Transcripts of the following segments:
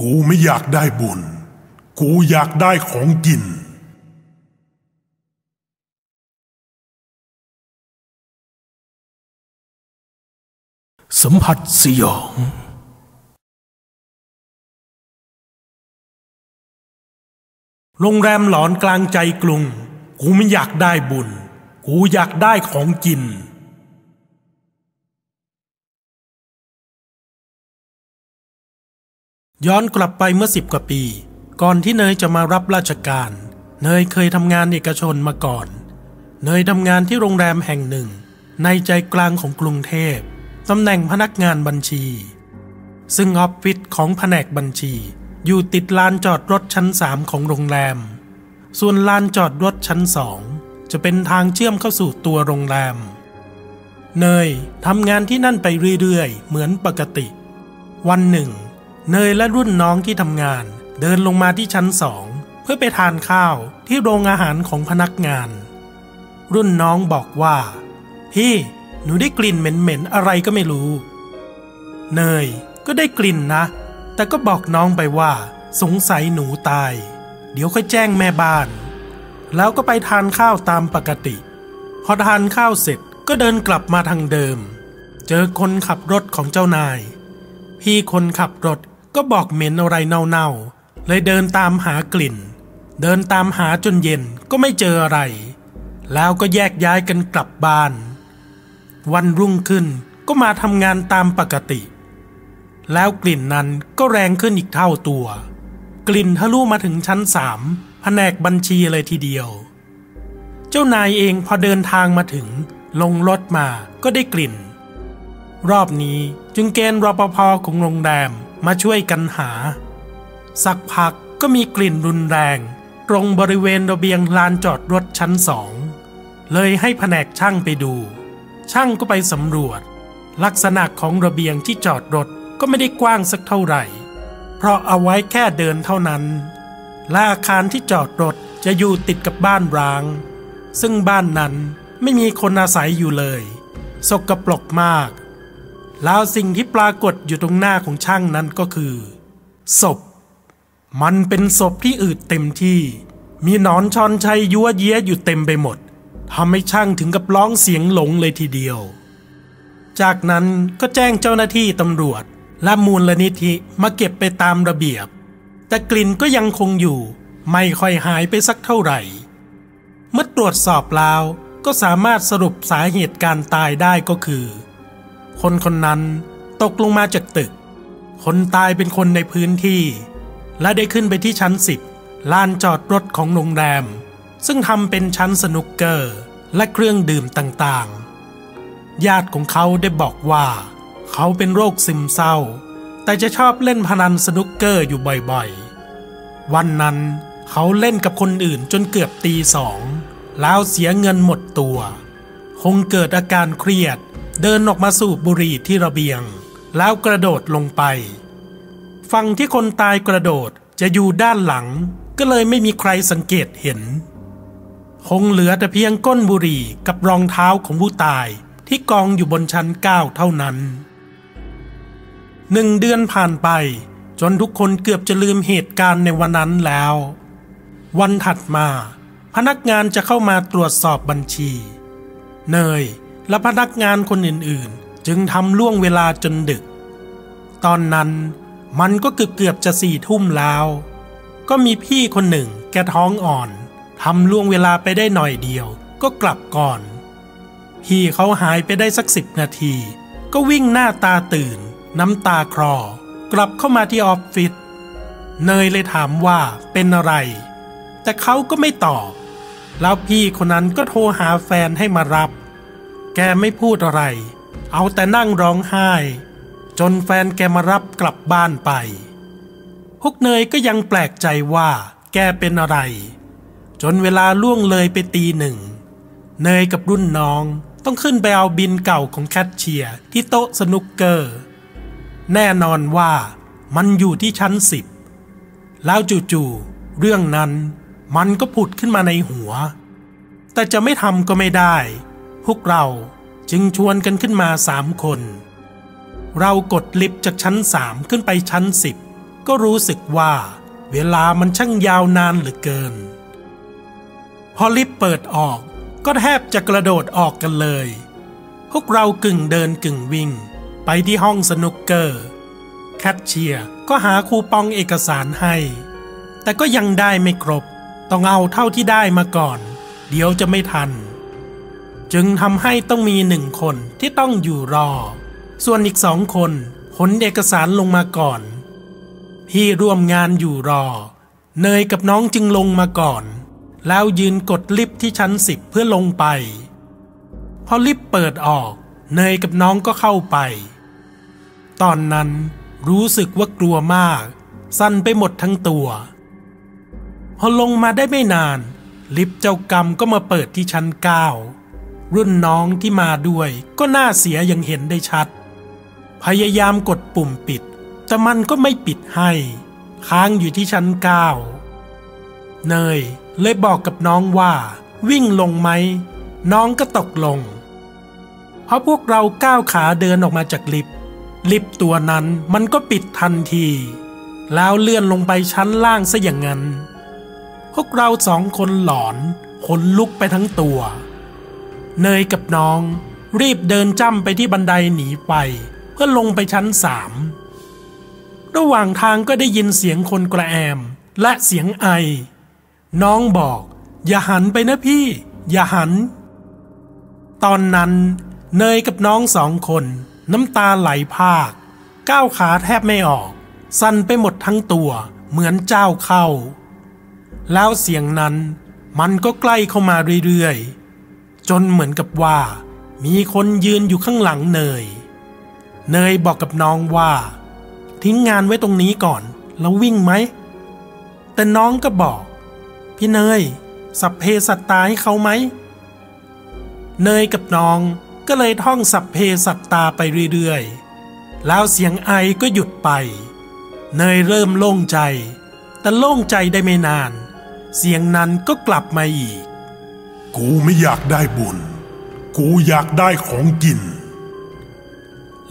กูไม่อยากได้บุญ กูอยากได้ของกิน สัมผัสสยองโรงแรมหลอนกลางใจกรุง กูไม่อยากได้บุญ กูอยากได้ของกิน ย้อนกลับไปเมื่อสิบกว่าปี ก่อนที่เนยจะมารับราชการ เนยเคยทำงานเอกชนมาก่อน เนยทำงานที่โรงแรมแห่งหนึ่ง ในใจกลางของกรุงเทพตำแหน่งพนักงานบัญชี ซึ่งออฟฟิศของแผนกบัญชี อยู่ติดลานจอดรถชั้นสามของโรงแรม ส่วนลานจอดรถชั้นสองจะเป็นทางเชื่อมเข้าสู่ตัวโรงแรม เนยทำงานที่นั่นไปเรื่อยๆ เหมือนปกติ วันหนึ่ง เนยและรุ่นน้องที่ทำงาน เดินลงมาที่ชั้นสองเพื่อไปทานข้าวที่โรงอาหารของพนักงาน รุ่นน้องบอกว่า พี่หนูได้กลิ่นเหม็นๆอะไรก็ไม่รู้ เนยก็ได้กลิ่นนะ แต่ก็บอกน้องไปว่า สงสัยหนูตาย เดี๋ยวค่อยแจ้งแม่บ้าน แล้วก็ไปทานข้าวตามปกติ พอทานข้าวเสร็จก็เดินกลับมาทางเดิม เจอคนขับรถของเจ้านาย พี่คนขับรถ ก็บอกเหม็นอะไรเน่าๆ เลยเดินตามหากลิ่น เดินตามหาจนเย็นก็ไม่เจออะไร แล้วก็แยกย้ายกันกลับบ้าน วันรุ่งขึ้นก็มาทำงานตามปกติ แล้วกลิ่นนั้นก็แรงขึ้นอีกเท่าตัว กลิ่นทะลุมาถึงชั้นสามแผนกบัญชีเลยทีเดียว เจ้านายเองพอเดินทางมาถึง ลงรถมาก็ได้กลิ่น รอบนี้จึงเกณฑ์รปภของโรงแรม มาช่วยกันหา สักพักก็มีกลิ่นรุนแรง ตรงบริเวณระเบียงลานจอดรถชั้นสอง เลยให้แผนกช่างไปดู ช่างก็ไปสำรวจ ลักษณะของระเบียงที่จอดรถก็ไม่ได้กว้างสักเท่าไหร่ เพราะเอาไว้แค่เดินเท่านั้น และอาคารที่จอดรถจะอยู่ติดกับบ้านร้าง ซึ่งบ้านนั้นไม่มีคนอาศัยอยู่เลย สกปรกมาก แล้วสิ่งที่ปรากฏอยู่ตรงหน้าของช่างนั้นก็คือ ศพ มันเป็นศพที่อืดเต็มที่ มีหนอนชอนชัยยัวเยี้ยอยู่เต็มไปหมดทำให้ช่างถึงกับร้องเสียงหลงเลยทีเดียว จากนั้นก็แจ้งเจ้าหน้าที่ตำรวจ และมูลนิธิมาเก็บไปตามระเบียบ แต่กลิ่นก็ยังคงอยู่ ไม่ค่อยหายไปสักเท่าไหร่ เมื่อตรวจสอบแล้วก็สามารถสรุปสาเหตุการตายได้ก็คือ คนคนนั้นตกลงมาจากตึก คนตายเป็นคนในพื้นที่ และได้ขึ้นไปที่ชั้นสิบลานจอดรถของโรงแรม ซึ่งทำเป็นชั้นสนุกเกอร์และเครื่องดื่มต่างๆ ญาติของเขาได้บอกว่า เขาเป็นโรคซึมเศร้า แต่จะชอบเล่นพนันสนุกเกอร์อยู่บ่อยๆ วันนั้นเขาเล่นกับคนอื่นจนเกือบตีสอง แล้วเสียเงินหมดตัว คงเกิดอาการเครียด เดินออกมาสูบบุหรี่ที่ระเบียง แล้วกระโดดลงไป ฝั่งที่คนตายกระโดดจะอยู่ด้านหลัง ก็เลยไม่มีใครสังเกตเห็น คงเหลือแต่เพียงก้นบุหรี่กับรองเท้าของผู้ตายที่กองอยู่บนชั้นเก้าเท่านั้นหนึ่งเดือนผ่านไป จนทุกคนเกือบจะลืมเหตุการณ์ในวันนั้นแล้ว วันถัดมา พนักงานจะเข้ามาตรวจสอบบัญชี เนย และพนักงานคนอื่นๆ จึงทำล่วงเวลาจนดึก ตอนนั้นมันก็เกือบเกือบจะสี่ทุ่มแล้ว ก็มีพี่คนหนึ่งแกท้องอ่อนทำล่วงเวลาไปได้หน่อยเดียว ก็กลับก่อน พี่เขาหายไปได้สักสิบนาที ก็วิ่งหน้าตาตื่น น้ำตาคลอกลับเข้ามาที่ออฟฟิศเนยเลยถามว่าเป็นอะไร แต่เขาก็ไม่ตอบ แล้วพี่คนนั้นก็โทรหาแฟนให้มารับ แกไม่พูดอะไร เอาแต่นั่งร้องไห้ จนแฟนแกมารับกลับบ้านไปพวกเนยก็ยังแปลกใจว่า แกเป็นอะไร จนเวลาล่วงเลยไปตีหนึ่ง เนยกับรุ่นน้องต้องขึ้นไปเอาบินเก่าของแคทเชียร์ที่โต๊ะสนุกเกอร์ แน่นอนว่ามันอยู่ที่ชั้นสิบแล้วจู่ๆเรื่องนั้นมันก็ผุดขึ้นมาในหัว แต่จะไม่ทำก็ไม่ได้ พวกเราจึงชวนกันขึ้นมาสามคน เรากดลิฟต์จากชั้นสามขึ้นไปชั้นสิบก็รู้สึกว่าเวลามันช่างยาวนานเหลือเกิน พอลิฟต์เปิดออกก็แทบจะกระโดดออกกันเลย พวกเรากึ่งเดินกึ่งวิ่ง ไปที่ห้องสนุกเกอร์ แคชเชียร์ก็หาคูปองเอกสารให้ แต่ก็ยังได้ไม่ครบ ต้องเอาเท่าที่ได้มาก่อน เดี๋ยวจะไม่ทัน จึงทำให้ต้องมีหนึ่งคนที่ต้องอยู่รอ ส่วนอีกสองคนขนเอกสารลงมาก่อน พี่ร่วมงานอยู่รอ เนยกับน้องจึงลงมาก่อน แล้วยืนกดลิฟต์ที่ชั้นสิบเพื่อลงไป พอลิฟต์เปิดออก เนยกับน้องก็เข้าไป ตอนนั้นรู้สึกว่ากลัวมาก สั่นไปหมดทั้งตัว พอลงมาได้ไม่นาน ลิฟต์เจ้ากรรมก็มาเปิดที่ชั้นเก้า รุ่นน้องที่มาด้วยก็น่าเสียอย่างเห็นได้ชัด พยายามกดปุ่มปิด แต่มันก็ไม่ปิดให้ ค้างอยู่ที่ชั้นเก้าเนยเลยบอกกับน้องว่า วิ่งลงไหม น้องก็ตกลง เพราะพวกเราก้าวขาเดินออกมาจากลิฟต์ลิฟต์ตัวนั้นมันก็ปิดทันที แล้วเลื่อนลงไปชั้นล่างซะอย่างนั้น พวกเราสองคนหลอนขนลุกไปทั้งตัว เนยกับน้อง รีบเดินจ้ำไปที่บันไดหนีไป เพื่อลงไปชั้นสามระหว่างทางก็ได้ยินเสียงคนกระแอม และเสียงไอ น้องบอก อย่าหันไปนะพี่ อย่าหัน ตอนนั้นเนยกับน้องสองคน น้ำตาไหลภาคก้าวขาแทบไม่ออก สั่นไปหมดทั้งตัวเหมือนเจ้าเข้า แล้วเสียงนั้นมันก็ใกล้เข้ามาเรื่อยๆ จนเหมือนกับว่า มีคนยืนอยู่ข้างหลังเนย เนยบอกกับน้องว่า ทิ้งงานไว้ตรงนี้ก่อน แล้ววิ่งไหม แต่น้องก็บอก พี่เนย สัพเพสัตตาให้เขาไหม เนยกับน้องก็เลยท่องสัพเพสัตตาไปเรื่อยๆ แล้วเสียงไอก็หยุดไป เนยเริ่มโล่งใจ แต่โล่งใจได้ไม่นาน เสียงนั้นก็กลับมาอีก กูไม่อยากได้บุญ กูอยากได้ของกิน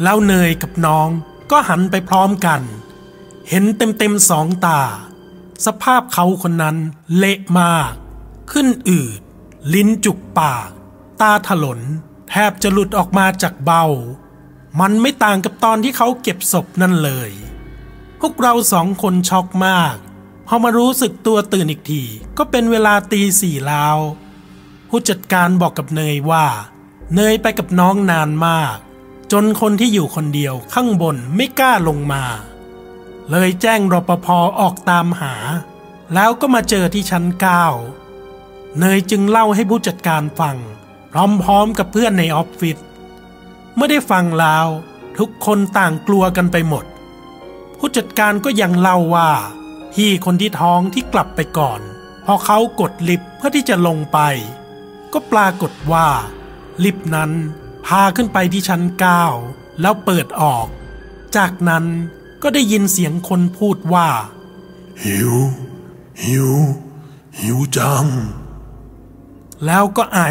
แล้วเนยกับน้องก็หันไปพร้อมกัน เห็นเต็มๆสองตา สภาพเขาคนนั้นเละมาก ขึ้นอืด ลิ้นจุกปาก ตาถลน แทบจะหลุดออกมาจากเบ้า มันไม่ต่างกับตอนที่เขาเก็บศพนั่นเลย พวกเราสองคนช็อกมาก พอมารู้สึกตัวตื่นอีกที ก็เป็นเวลาตีสี่แล้ว ผู้จัดการบอกกับเนยว่า เนยไปกับน้องนานมาก จนคนที่อยู่คนเดียวข้างบนไม่กล้าลงมา เลยแจ้งรปภออกตามหา แล้วก็มาเจอที่ชั้นเก้าเนยจึงเล่าให้ผู้จัดการฟัง พร้อมๆกับเพื่อนในออฟฟิศเมื่อได้ฟังแล้วทุกคนต่างกลัวกันไปหมด ผู้จัดการก็ยังเล่าว่าพี่คนที่ท้องที่กลับไปก่อน พอเขากดลิฟต์เพื่อที่จะลงไป ก็ปรากฏว่า ลิฟต์นั้นพาขึ้นไปที่ชั้นเก้าแล้วเปิดออก จากนั้นก็ได้ยินเสียงคนพูดว่า หิว หิว หิวจัง แล้วก็ไอ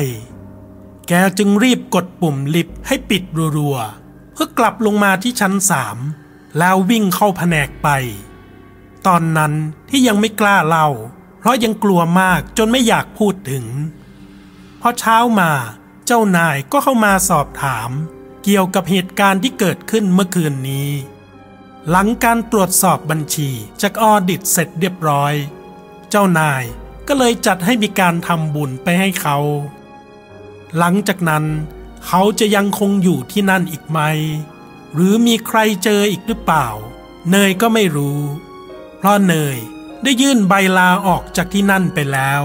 แกจึงรีบกดปุ่มลิฟต์ให้ปิดรัวๆ เพื่อกลับลงมาที่ชั้นสามแล้ววิ่งเข้าแผนกไป ตอนนั้นที่ยังไม่กล้าเล่า เพราะยังกลัวมากจนไม่อยากพูดถึง พอเช้ามาเจ้านายก็เข้ามาสอบถาม เกี่ยวกับเหตุการณ์ที่เกิดขึ้นเมื่อคืนนี้ หลังการตรวจสอบบัญชีจากออดิตเสร็จเรียบร้อย เจ้านายก็เลยจัดให้มีการทำบุญไปให้เขา หลังจากนั้นเขาจะยังคงอยู่ที่นั่นอีกไหม หรือมีใครเจออีกหรือเปล่า เนยก็ไม่รู้ เพราะเนยได้ยื่นใบลาออกจากที่นั่นไปแล้ว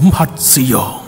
สัมผัสสยอง